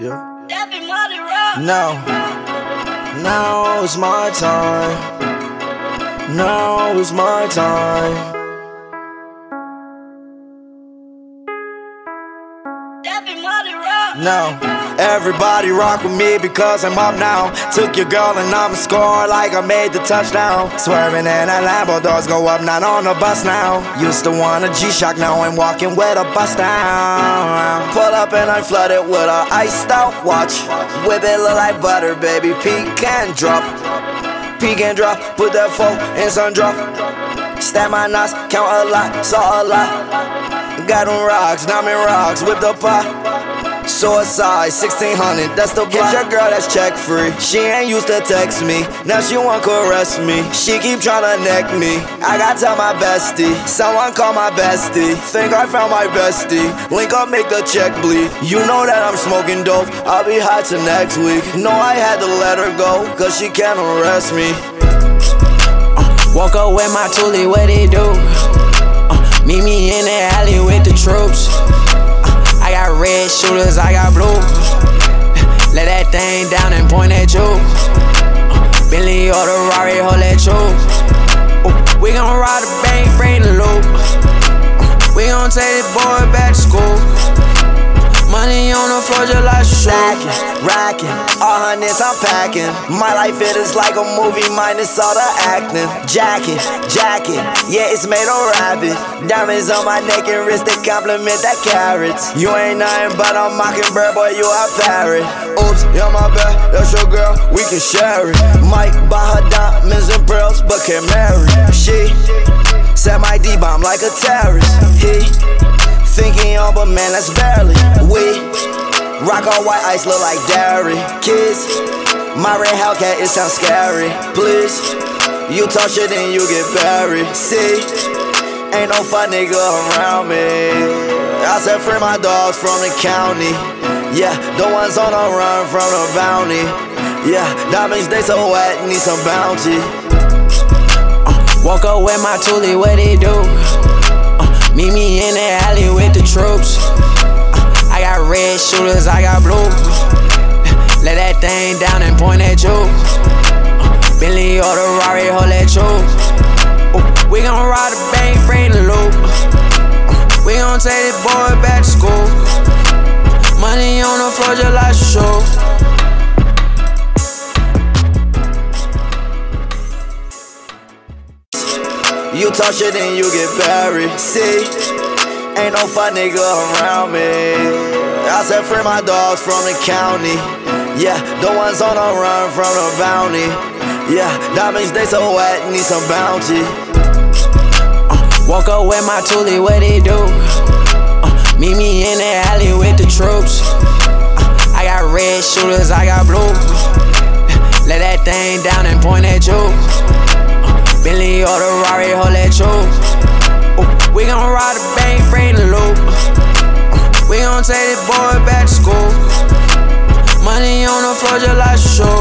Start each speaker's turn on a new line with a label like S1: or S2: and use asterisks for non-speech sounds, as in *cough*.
S1: Yeah.
S2: That be Molly Rock.
S1: Now, now is my time. Now is my time.
S2: That be Molly Rock.
S1: Now, everybody rock with me because I'm up now. Took your girl and I'm score like I made the touchdown. Swerving in that Lambo, doors go up, not on the bus now. Used to want a G-Shock, now I'm walking with a bust down. Pull up and I'm flooded with a iced out watch. Whip it look like butter, baby. Pecan drop. Pecan drop, put that phone in sun drop. Stab my knots, count a lot, saw a lot. Got them rocks, now i'm rocks, whip the pot. Suicide, 1600, that's the block. Get your girl that's check free. She ain't used to text me, now she want caress me. She keep tryna neck me. I gotta tell my bestie, someone call my bestie. Think I found my bestie. Link up, make the check bleed. You know that I'm smoking dope, I'll be high till next week. Know I had to let her go, cause she can't arrest me.
S3: Walk up with my toolie, what it do? Uh, meet me in the alley with the troops. Shooters, I got blue. *laughs* Let that thing down and point at you. Uh, Bentley or the Rari, hold that you. We gon' ride the bank, bring the loop. Uh, we gon' take this boy back to school. Money on the floor just like shoe.
S1: Stacking, racking, all hundreds I'm packing. My life it is like a movie minus all the acting. Jacket, jacket, yeah it's made of rabbit. Diamonds on my neck and wrist that compliment that carats. You ain't nothing but a mockingbird, boy you a parrot. Oops, you're my bad, that's your girl, we can share it. Might buy her diamonds and pearls, but can't marry. She set my D bomb like a terrorist. He Thinking on, but man, that's barely. We rock all white ice, look like dairy. Kids, my red Hellcat, it sounds scary. Please, you touch it and you get buried. See, ain't no fun nigga around me. I said, free my dogs from the county. Yeah, the ones on the run from the bounty. Yeah, diamonds, they so wet, need some bounty.
S3: Uh, woke up with my toolie, what it do? Uh, meet me in the alley with the troops. Uh, I got red shooters, I got blue. Let that thing down and point at you. Uh, Bentley or the Rari, hold that you. We gon' ride the bank, bring the loop. Uh, we gon' take this boy back to school. Money on the floor just like shoe.
S1: You talk shit and you get buried. See, ain't no fun nigga around me. I said, free my dogs from the county. Yeah, the ones on the run from the bounty. Yeah, diamonds, they so wet, need some bounty.
S3: Woke up with my toolie, what it do? Uh, meet me in the alley with the troops. Uh, I got red shooters, I got blue. Let that thing down and point at you. Bentley or the Rari, hold that you. We gon' ride the bank, bring the loop. Uh, we gon' take this boy back to school. Money on the floor just like shoe.